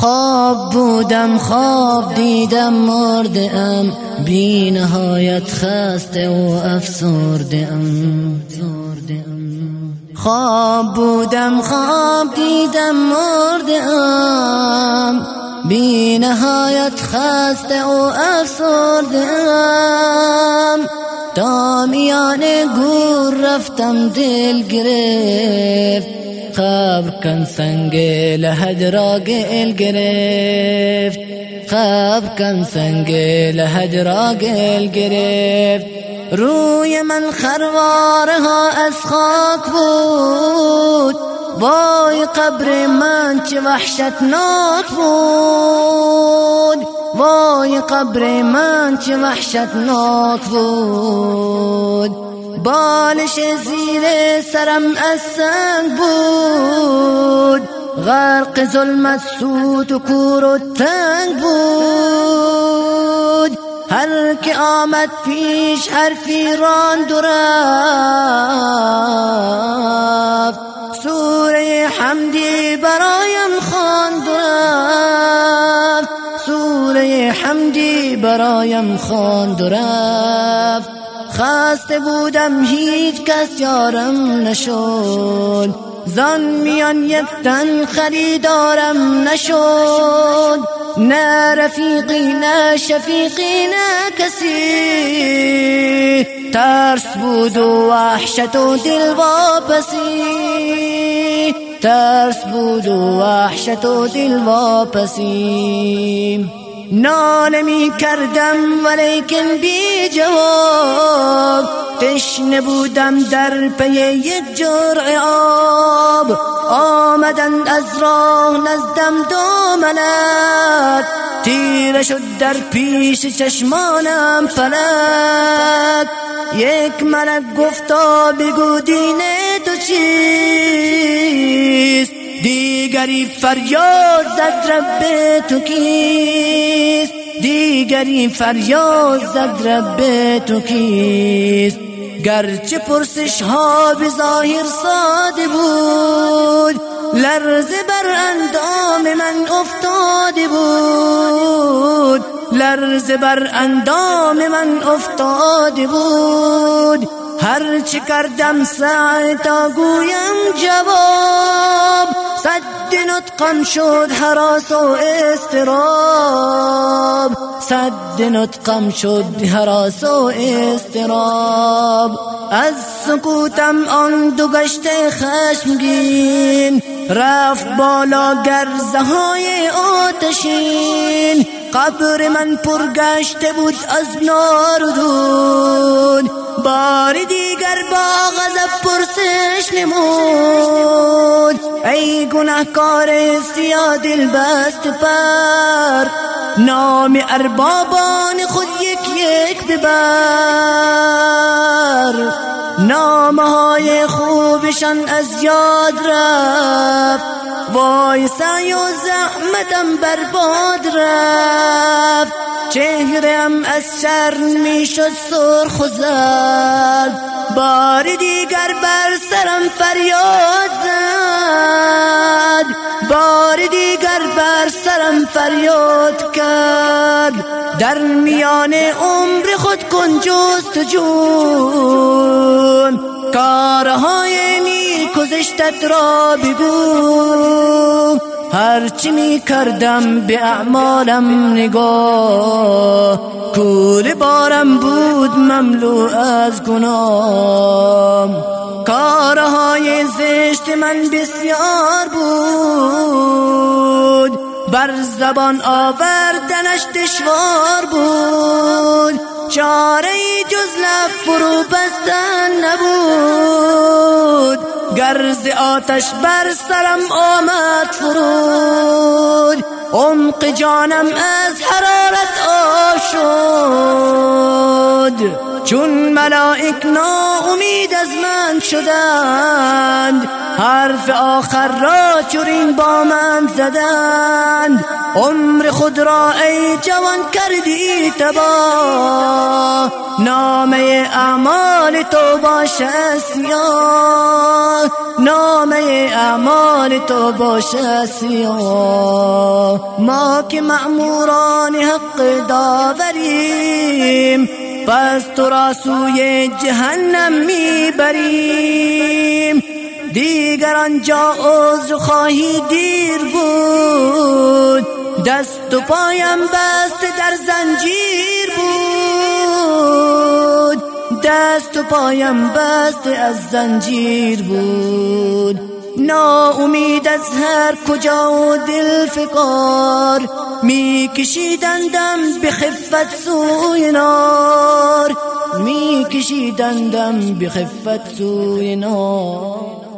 خواب بودم خواب دیدم مردم بی نهایت خسته و افسردم خواب بودم خواب دیدم مردم بی نهایت خسته و افسردم میان گور رفتم دل گرفت. خاب كان سنجي لهد راقي القريفت خاب كان سنجي لهد راقي القريفت روي من خروارها أسخاك بود. باي قبر منش وحشت نار بود. باي قبر منش وحشت نار بود. بالش زیر سرم از سنگ بود. غرق ظلمت سود و کور و تنگ بود. هر که آمد پیش حرفی راند و رفت. سوره حمدی برایم خواند و رفت. سوره حمدی برایم خواند و خسته بودم هیچ کس یارم نشد. زان میان یک تن خریدارم نشد. نه رفیقی نه شفیقی نه کسی. ترس بود و وحشت و دل واپسی. ترس بود و وحشت و دل واپسی. ناله می کردم ولیکن بی جواب. تشنه بودم در پی یک جرع آب. آمدند از راه نزدم دو ملک تیره شد در پیش چشمانم فلک. یک ملک گفتا بگو دین تو چیست دیگری فریاد زد رب تو کیست؟ دیگری فریاد زد رب تو کیست؟ گرچه پرسش ها به ظاهر ساده بود لرزه بر اندام من افتاده بود. لرزه بر اندام من افتاده بود. هر چه کردم سعی تا گویم جواب نطقم شد حراس و استراب صد نطقم شد حراس و استراب از سکوتم آن دو گشت خشمگین. رفت بالا گرزه های آتشین. قبر من پرگشته بود از نار دود بار دیگر با غضب پرسش نمود. ای گناهکار سیاه دل بست پر. نام اربابان خود یک یک ببر. نامه های خوبشان از یاد رفت. وای سعی و زحمتم برباد رفت. چهرم از شرم می‌شد سرخ و زد بار دیگر بر سرم فریاد زد. بار دیگر بر سرم فریاد کرد. در میان عمر خود کن جست جون. کارهای نیک و زشتت را بگو. هرچی می کردم به اعمالم نگاه. کول بارم بود مملو از گناه. کارهای زشت من بسیار بود. بر زبان آوردنش دشوار بود. چاره جز لب فرو بستن نبود. گرز آتش بر سرم آمد فرود. عمق جانم از حرارت آشد. چون ملائک امید از من شدند حرف آخر را چورین با من زدند. عمر خود را ای جوان کردی تبا نامه اعمال تو باشه سیاه. نامه اعمال تو باشه سیاه. ما که معموران حق داوریم پس تو را سوی جهنم می‌بریم. دیگر آنجا عذر خواهی دیر بود. دست و پایم بست در زنجیر بود. دست و پایم بست از زنجیر بود. ناامید از هر کجا و دل فکار می کشیدندم به خفت سوی نار. می کشیدندم به خفت سوی نار.